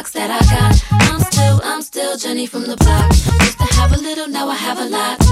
Rocks that I got. I'm still, I'm still Jenny from the block. Used to have a little, now I have a lot.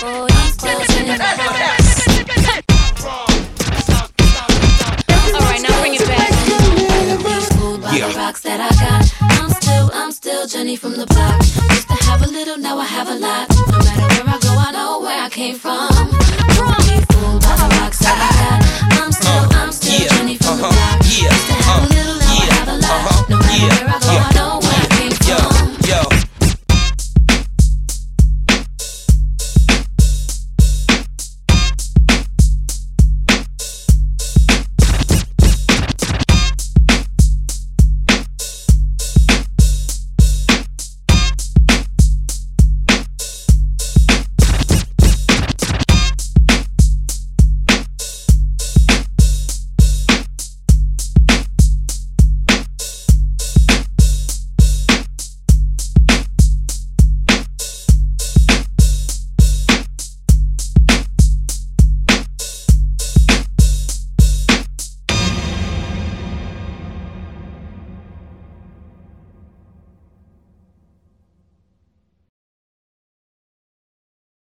Alright, now bring it back. Yeah. rocks that I got. I'm still, I'm still Jenny from the block. Used to have a little, now I have a lot. No matter where I go, I know where I came from.